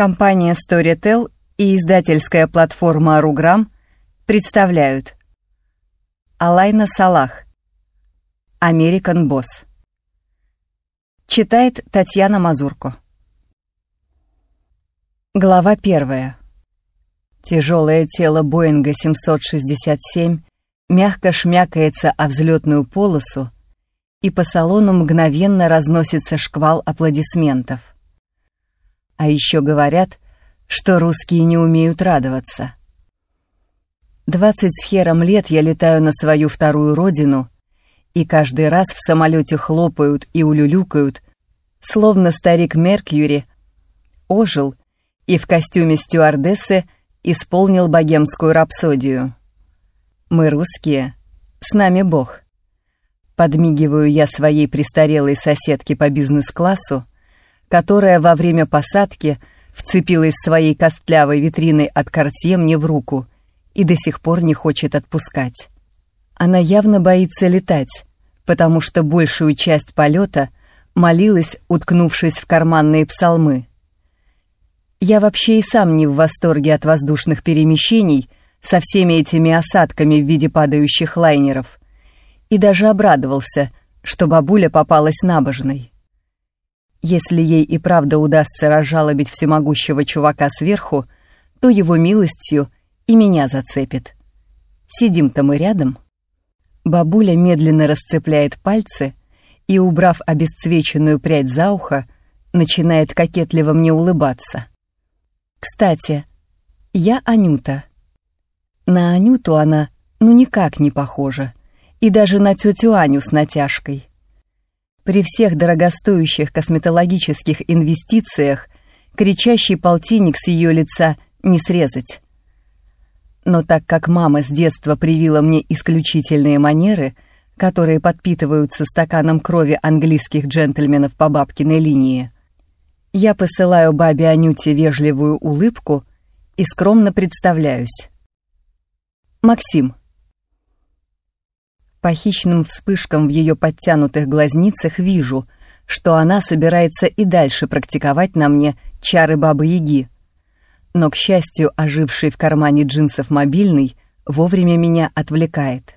Компания Storytel и издательская платформа Аруграм представляют. Алайна Салах. American Boss. Читает Татьяна Мазурко. Глава первая. Тяжелое тело Боинга 767 мягко шмякается о взлетную полосу, и по салону мгновенно разносится шквал аплодисментов. А еще говорят, что русские не умеют радоваться. Двадцать с хером лет я летаю на свою вторую родину, и каждый раз в самолете хлопают и улюлюкают, словно старик Меркьюри ожил и в костюме стюардессы исполнил богемскую рапсодию. Мы русские, с нами Бог. Подмигиваю я своей престарелой соседке по бизнес-классу, которая во время посадки вцепилась своей костлявой витриной от картье мне в руку и до сих пор не хочет отпускать. Она явно боится летать, потому что большую часть полета молилась, уткнувшись в карманные псалмы. Я вообще и сам не в восторге от воздушных перемещений со всеми этими осадками в виде падающих лайнеров. И даже обрадовался, что бабуля попалась набожной. Если ей и правда удастся разжалобить всемогущего чувака сверху, то его милостью и меня зацепит. Сидим-то мы рядом. Бабуля медленно расцепляет пальцы и, убрав обесцвеченную прядь за ухо, начинает кокетливо мне улыбаться. Кстати, я Анюта. На Анюту она ну никак не похожа, и даже на тетю Аню с натяжкой. При всех дорогостоящих косметологических инвестициях кричащий полтинник с ее лица не срезать. Но так как мама с детства привила мне исключительные манеры, которые подпитываются стаканом крови английских джентльменов по бабкиной линии, я посылаю бабе Анюте вежливую улыбку и скромно представляюсь. Максим. По хищным вспышкам в ее подтянутых глазницах вижу, что она собирается и дальше практиковать на мне чары бабы-яги. Но, к счастью, оживший в кармане джинсов мобильный вовремя меня отвлекает.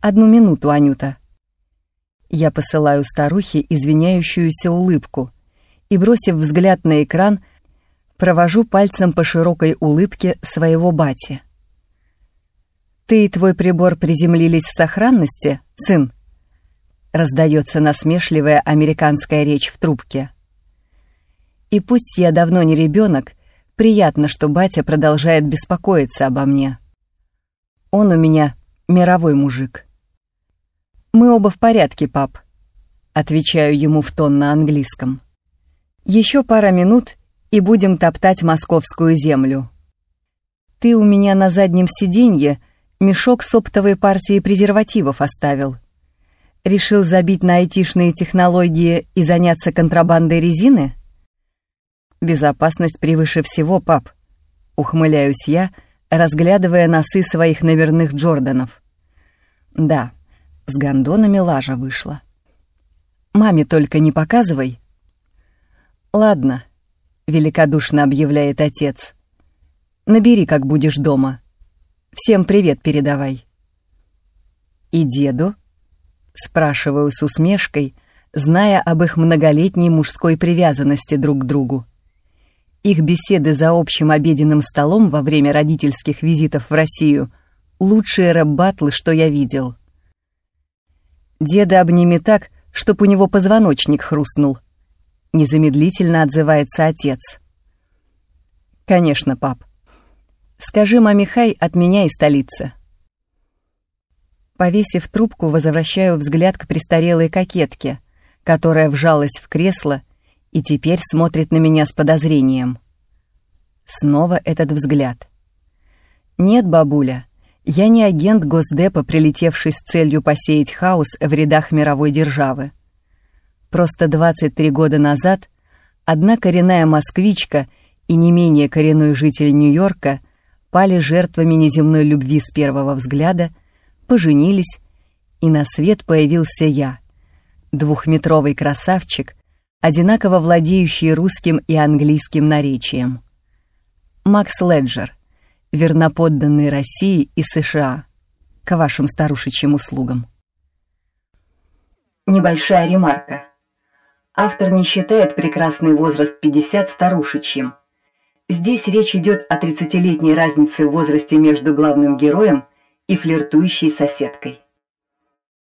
«Одну минуту, Анюта». Я посылаю старухе извиняющуюся улыбку — и, бросив взгляд на экран, провожу пальцем по широкой улыбке своего бати. «Ты и твой прибор приземлились в сохранности, сын?» Раздается насмешливая американская речь в трубке. И пусть я давно не ребенок, приятно, что батя продолжает беспокоиться обо мне. Он у меня мировой мужик. «Мы оба в порядке, пап», — отвечаю ему в тон на английском. Еще пара минут, и будем топтать московскую землю. Ты у меня на заднем сиденье мешок с оптовой партией презервативов оставил. Решил забить на айтишные технологии и заняться контрабандой резины? Безопасность превыше всего, пап. Ухмыляюсь я, разглядывая носы своих наверных Джорданов. Да, с гондонами лажа вышла. Маме только не показывай, «Ладно», — великодушно объявляет отец. «Набери, как будешь дома. Всем привет передавай». «И деду?» — спрашиваю с усмешкой, зная об их многолетней мужской привязанности друг к другу. Их беседы за общим обеденным столом во время родительских визитов в Россию — лучшие рэп-батлы, что я видел. Деда обними так, чтоб у него позвоночник хрустнул —— незамедлительно отзывается отец. «Конечно, пап. Скажи маме Хай от меня и столицы». Повесив трубку, возвращаю взгляд к престарелой кокетке, которая вжалась в кресло и теперь смотрит на меня с подозрением. Снова этот взгляд. «Нет, бабуля, я не агент Госдепа, прилетевший с целью посеять хаос в рядах мировой державы. Просто 23 года назад одна коренная москвичка и не менее коренной житель Нью-Йорка пали жертвами неземной любви с первого взгляда, поженились, и на свет появился я, двухметровый красавчик, одинаково владеющий русским и английским наречием. Макс Леджер, верноподданный России и США, к вашим старушечьим услугам. Небольшая ремарка. Автор не считает прекрасный возраст 50 старушечьим. Здесь речь идет о 30-летней разнице в возрасте между главным героем и флиртующей соседкой.